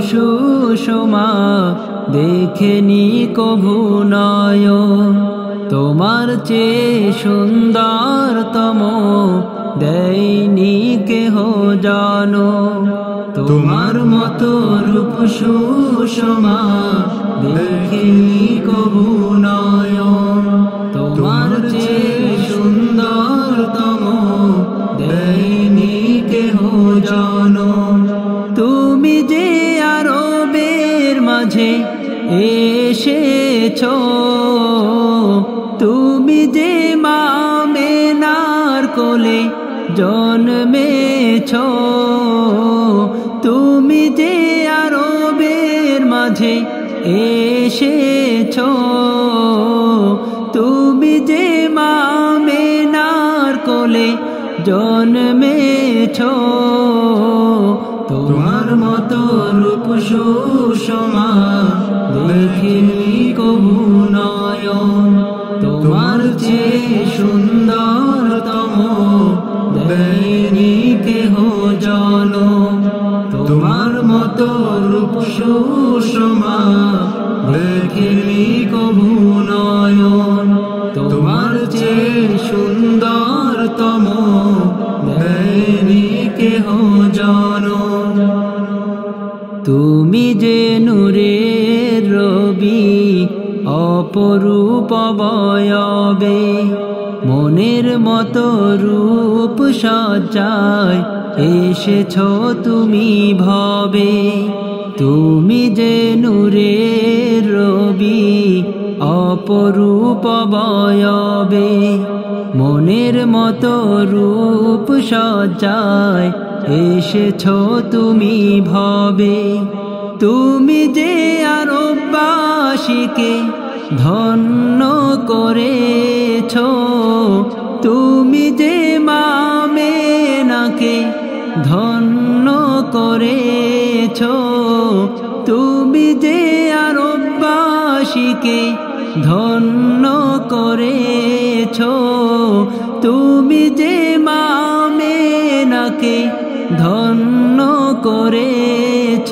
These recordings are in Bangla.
সুষমা দেখেনি কভু নয় তোমার চেয়ে সুন্দরতম দেয়নি কেহ জানো। তোমার মতো রূপ সুষমা দেখেনি কভু নয় এসেছ। তুমি যে মামেনার কোলে জন্মেছ, তুমি যে আরবের মাঝে এসেছ, তুমি যে মামেনার কোলে জন্মেছ। তোমার মতো রূপ সুষমা দেয়নি কেহ জন? তোমার মতো রূপ সুষমা দেখিনি কবু নয়ন। তোমার যে সুন্দরতম দেয়নি কেহ জন? তুমি যে নূরের রবি, অপরূপ বয়বে মনের মতো রূপ সজ্জায় এসেছ তুমি ভবে। তুমি যে নূরের রবি, অপরূপ বয়বে মনের মতো রূপ সজ্জায় এসেছ তুমি ভবে। তুমি যে আরবাসীকে ধন্য করেছ তুমি যে মামে নাকে ধন্য করেছ, তুমি যে আরবাসীকে ধন্য করেছ, তুমি যে মামে নাকে ধন্য করেছ,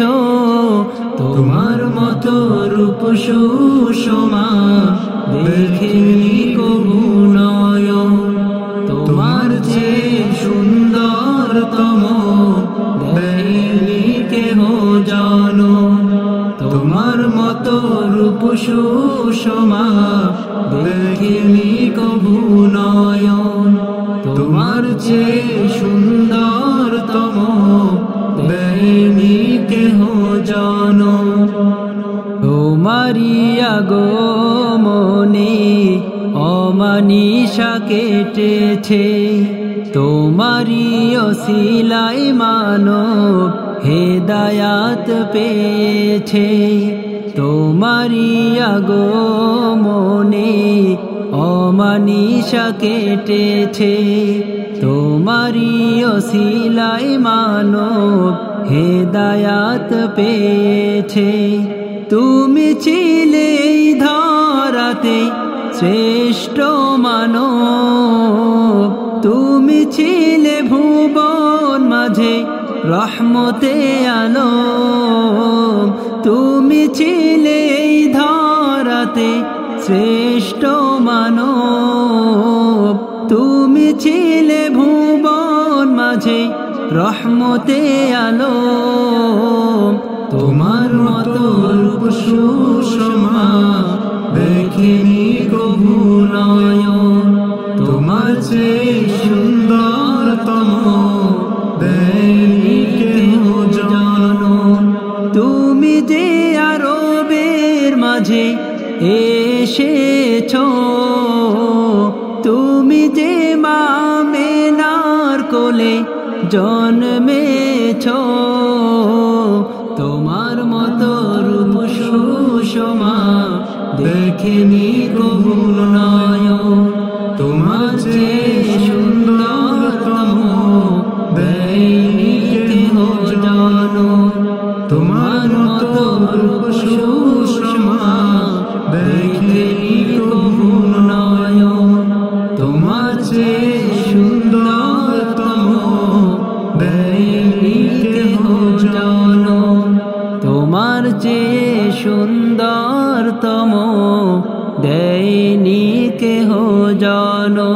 তোমার মতো রূপ সুষমা দেখিনি কবু নয়। সুষমা দেখিনি কবু নয় তোমার যে সুন্দরতম, দেয়নি কেহ জানো। তোমারি আগো মনে, অমানিসা কেটেছে। তোমারি অশিলাই মানব হেদায়াত পেয়েছে। তোমারি আগো মনে অমানিসা কেটেছে। তোমারি অশিলাই মানব হেদায়াত পেয়েছে। তুমি ছিলে ধরাতে শ্রেষ্ঠ মানব। তুমি ছিলে ভুবন মাঝে রহমতে আলো। ছিলে ধরাতে শ্রেষ্ঠ মানব। তুমি ছিলে ভুবন মাঝে রহমতে আলো। তোমার মতো রূপ সুষমা, দেখিনি কবু নয়ন। মাঝে এসেছ। তুমি যে মামেনার কোলে জন্মেছ। তোমার মতো রূপ সুষমা দেখেনি কবু নয়। সুন্দরতম দেয়নি কেহ জানো?